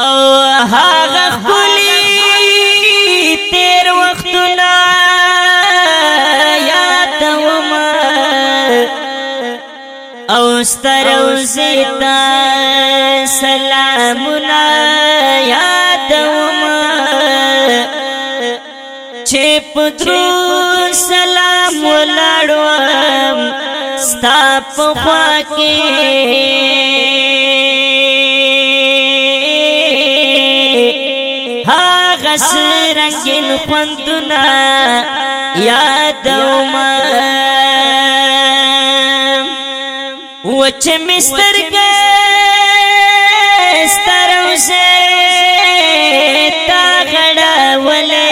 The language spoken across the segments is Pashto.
او هاغه خلی تیر وختونه یاد وما او ستر وزتا سلامونه یاد وما چې پترو سلام ولړم ستا په خوا کې کس رنگین خوندنا یادو ما وچ مستر گستر اسے تا غڑا ولے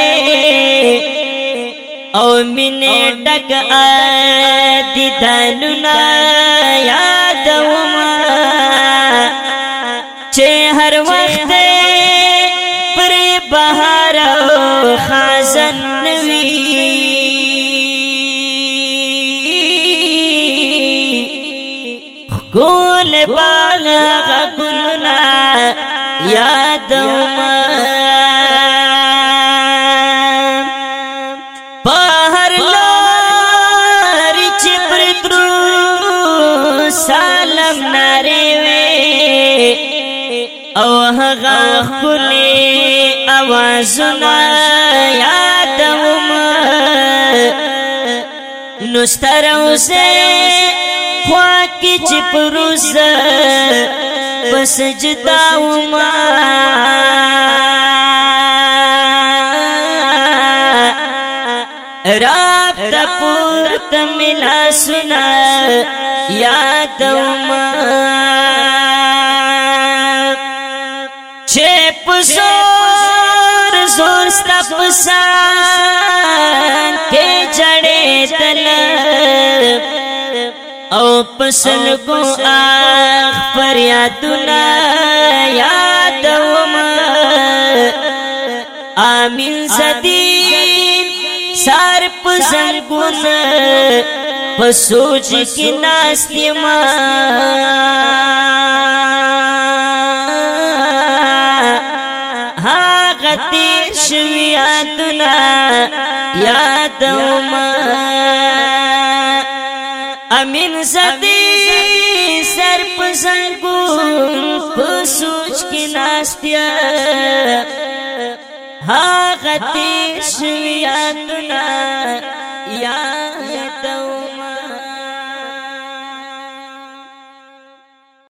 او مینه ډک ا دي دانو نه می پالا غبلنا یاد ما پهر لاری چې پر درو سلام نری وې او هغه خپل اوازونه یاد ما نو ستر اوسه ڈھان کی چپ روس پسجدہ او ما رابط پورت ملا سنا یاد او ما چپ زور زور ستپسا پسل کو آخ فریادنا یاد وما آمین زدین سار پسل گنا پسوچ کی ناستی ما ها غتیر شویادنا یاد وما امین سدی سر پسنگو پسوچ کی ناستیا ها غتی شویاتنا یا